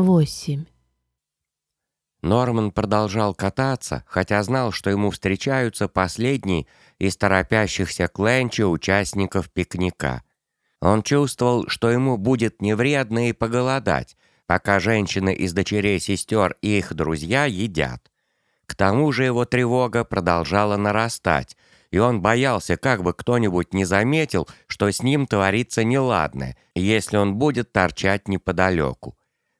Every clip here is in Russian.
восемь. Норман продолжал кататься, хотя знал, что ему встречаются последние из торопящихся к участников пикника. Он чувствовал, что ему будет невредно и поголодать, пока женщины из дочерей сестер и их друзья едят. К тому же его тревога продолжала нарастать, и он боялся, как бы кто-нибудь не заметил, что с ним творится неладное, если он будет торчать неподалеку.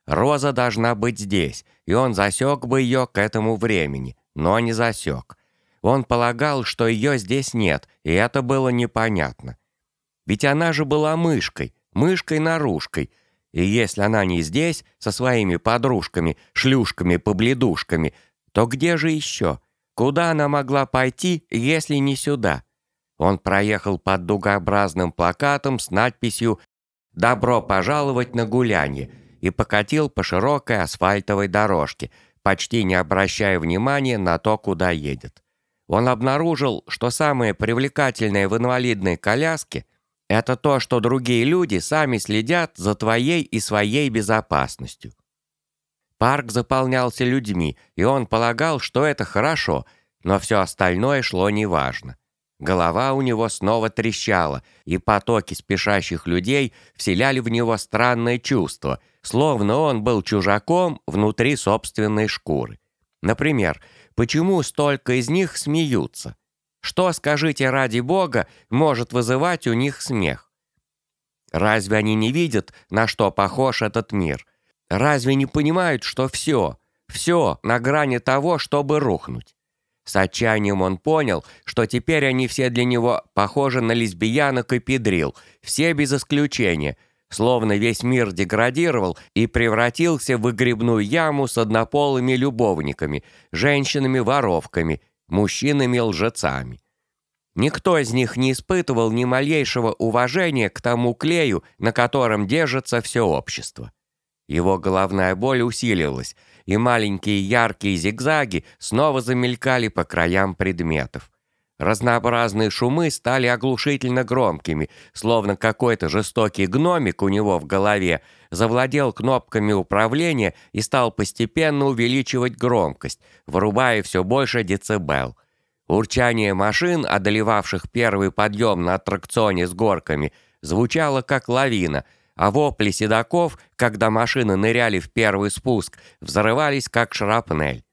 Роза должна быть здесь, и он засек бы ее к этому времени, но не засек. Он полагал, что ее здесь нет, и это было непонятно. Ведь она же была мышкой, мышкой-нарушкой, и если она не здесь, со своими подружками, шлюшками-побледушками, то где же еще? Куда она могла пойти, если не сюда? Он проехал под дугообразным плакатом с надписью «Добро пожаловать на гулянье», и покатил по широкой асфальтовой дорожке, почти не обращая внимания на то, куда едет. Он обнаружил, что самое привлекательное в инвалидной коляске – это то, что другие люди сами следят за твоей и своей безопасностью. Парк заполнялся людьми, и он полагал, что это хорошо, но все остальное шло неважно. Голова у него снова трещала, и потоки спешащих людей вселяли в него странное чувство, словно он был чужаком внутри собственной шкуры. Например, почему столько из них смеются? Что, скажите ради бога, может вызывать у них смех? Разве они не видят, на что похож этот мир? Разве не понимают, что все, все на грани того, чтобы рухнуть? С отчаянием он понял, что теперь они все для него похожи на лесбиянок и педрил, все без исключения, словно весь мир деградировал и превратился в выгребную яму с однополыми любовниками, женщинами-воровками, мужчинами-лжецами. Никто из них не испытывал ни малейшего уважения к тому клею, на котором держится все общество. Его головная боль усилилась, и маленькие яркие зигзаги снова замелькали по краям предметов. Разнообразные шумы стали оглушительно громкими, словно какой-то жестокий гномик у него в голове завладел кнопками управления и стал постепенно увеличивать громкость, вырубая все больше децибел. Урчание машин, одолевавших первый подъем на аттракционе с горками, звучало как лавина — а вопли седаков, когда машины ныряли в первый спуск, взрывались как шрапнель.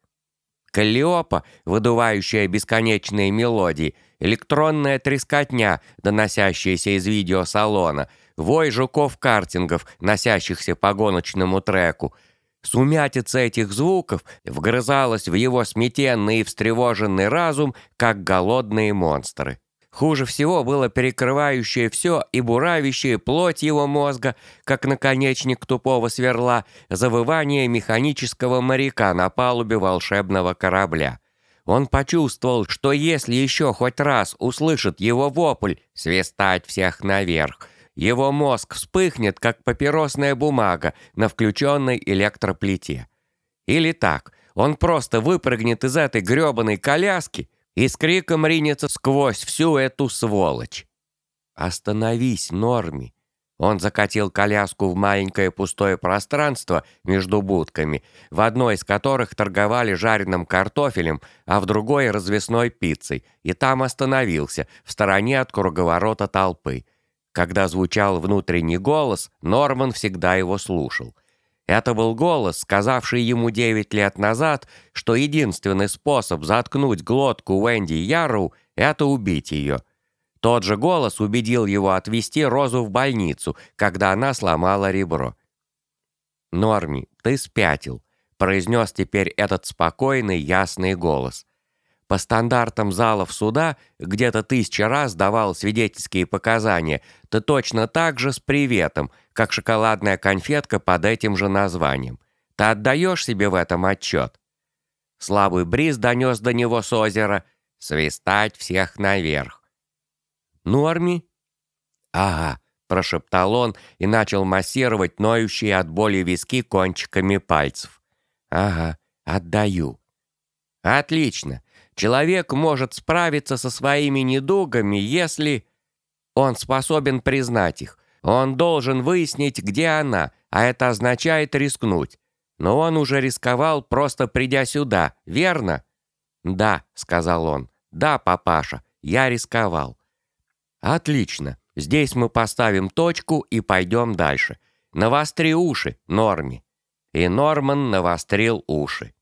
Каллиопа, выдувающая бесконечные мелодии, электронная трескотня, доносящаяся из видеосалона, вой жуков-картингов, носящихся по гоночному треку. Сумятица этих звуков вгрызалась в его сметенный и встревоженный разум, как голодные монстры. Хуже всего было перекрывающее все и буравящее плоть его мозга, как наконечник тупого сверла, завывание механического моряка на палубе волшебного корабля. Он почувствовал, что если еще хоть раз услышит его вопль «свистать всех наверх», его мозг вспыхнет, как папиросная бумага на включенной электроплите. Или так, он просто выпрыгнет из этой гребаной коляски – и с криком ринется сквозь всю эту сволочь. «Остановись, Норми!» Он закатил коляску в маленькое пустое пространство между будками, в одной из которых торговали жареным картофелем, а в другой — развесной пиццей, и там остановился, в стороне от круговорота толпы. Когда звучал внутренний голос, Норман всегда его слушал — это был голос, сказавший ему девять лет назад, что единственный способ заткнуть глотку Уэнди Яру — это убить ее. Тот же голос убедил его отвезти Розу в больницу, когда она сломала ребро. «Норми, ты спятил», — произнес теперь этот спокойный, ясный голос. По стандартам залов суда, где то тысяча раз давал свидетельские показания, ты точно так же с приветом, как шоколадная конфетка под этим же названием. Ты отдаешь себе в этом отчет? Слабый бриз донес до него с озера «Свистать всех наверх». «Норми?» «Ага», — прошептал он и начал массировать ноющие от боли виски кончиками пальцев. «Ага, отдаю». «Отлично. Человек может справиться со своими недугами, если он способен признать их. Он должен выяснить, где она, а это означает рискнуть. Но он уже рисковал, просто придя сюда, верно?» «Да», — сказал он. «Да, папаша, я рисковал». «Отлично. Здесь мы поставим точку и пойдем дальше. Навостри уши, Норми». И Норман навострил уши.